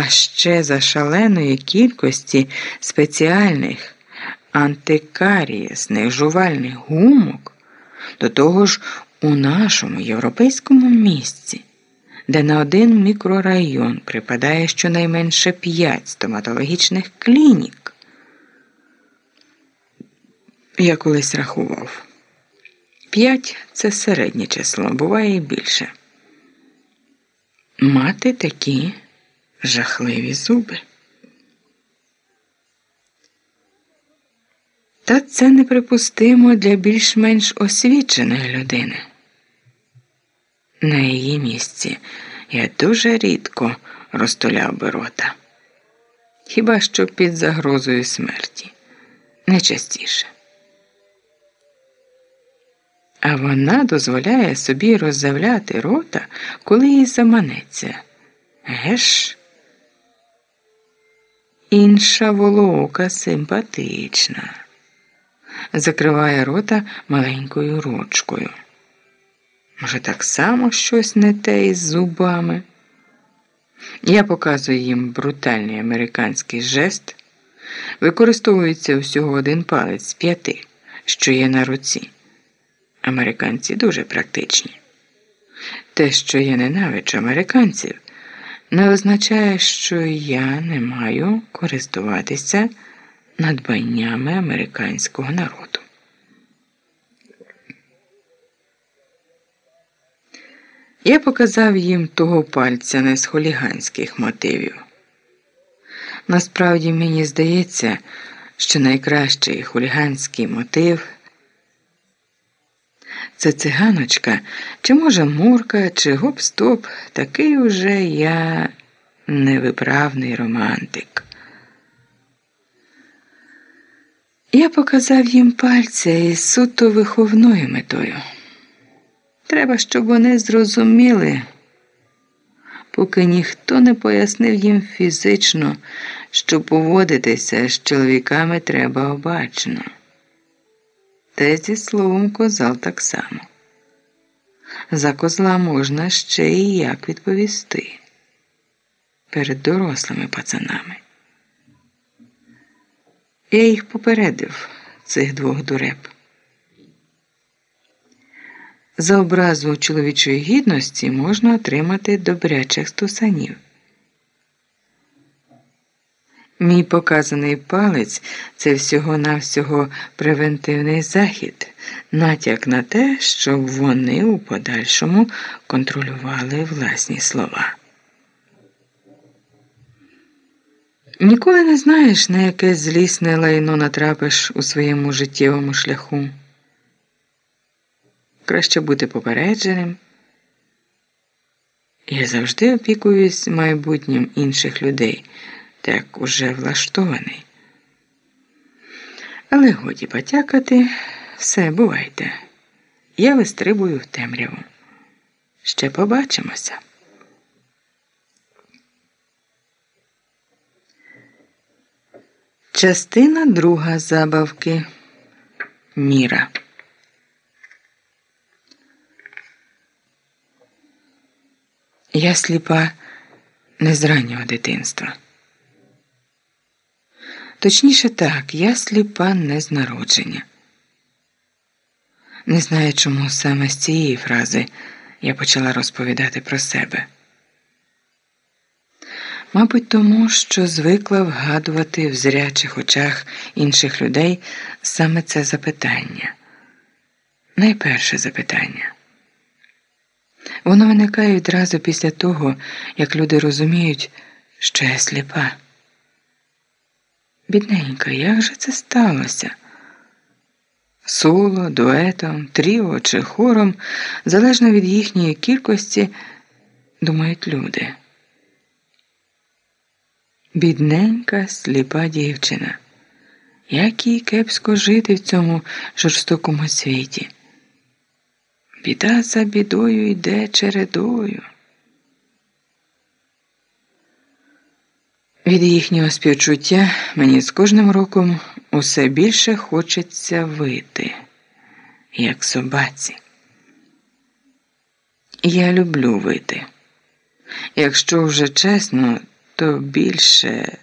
а ще за шаленої кількості спеціальних антикарієсних жувальних гумок, до того ж у нашому європейському місці, де на один мікрорайон припадає щонайменше п'ять стоматологічних клінік. Я колись рахував. П'ять це середнє число, буває і більше. Мати такі жахливі зуби. Та це неприпустимо для більш-менш освіченої людини. На її місці я дуже рідко розтуляв би рота. Хіба що під загрозою смерті, не частіше. А вона дозволяє собі роззавляти рота, коли їй заманеться. Геш? Інша волока симпатична, закриває рота маленькою ручкою. Може, так само щось не те із зубами? Я показую їм брутальний американський жест, використовується всього один палець п'яти, що є на руці. Американці дуже практичні. Те, що я ненавиджу американців, не означає, що я не маю користуватися надбаннями американського народу. Я показав їм того пальця не з хуліганських мотивів. Насправді мені здається, що найкращий хуліганський мотив це циганочка, чи, може, мурка, чи гоп-стоп, такий уже я невиправний романтик. Я показав їм пальця із суто виховною метою. Треба, щоб вони зрозуміли, поки ніхто не пояснив їм фізично, що поводитися з чоловіками треба обачно. Зі словом козал так само. За козла можна ще і як відповісти перед дорослими пацанами. Я їх попередив, цих двох дуреб. За образу чоловічої гідності можна отримати добрячих стусанів. Мій показаний палець це всього-навсього превентивний захід, натяк на те, щоб вони у подальшому контролювали власні слова. Ніколи не знаєш, на яке злісне лайно натрапиш у своєму життєвому шляху. Краще бути попередженим. Я завжди опікуюсь майбутнім інших людей так уже влаштований. Але годі потякати, все бувайте. Я вистрибую в темряву. Ще побачимося. Частина друга забавки Міра. Я сліпа не з раннього дитинства. Точніше так, я сліпа не з народження. Не знаю, чому саме з цієї фрази я почала розповідати про себе. Мабуть, тому що звикла вгадувати в зрячих очах інших людей саме це запитання. Найперше запитання. Воно виникає відразу після того, як люди розуміють, що я сліпа. Бідненька, як же це сталося? Соло, дуетом, тріо чи хором, залежно від їхньої кількості, думають люди. Бідненька, сліпа дівчина. Як їй кепсько жити в цьому жорстокому світі? Біда за бідою йде чередою. Від їхнього співчуття мені з кожним роком усе більше хочеться вити, як собаці. Я люблю вити. Якщо вже чесно, то більше.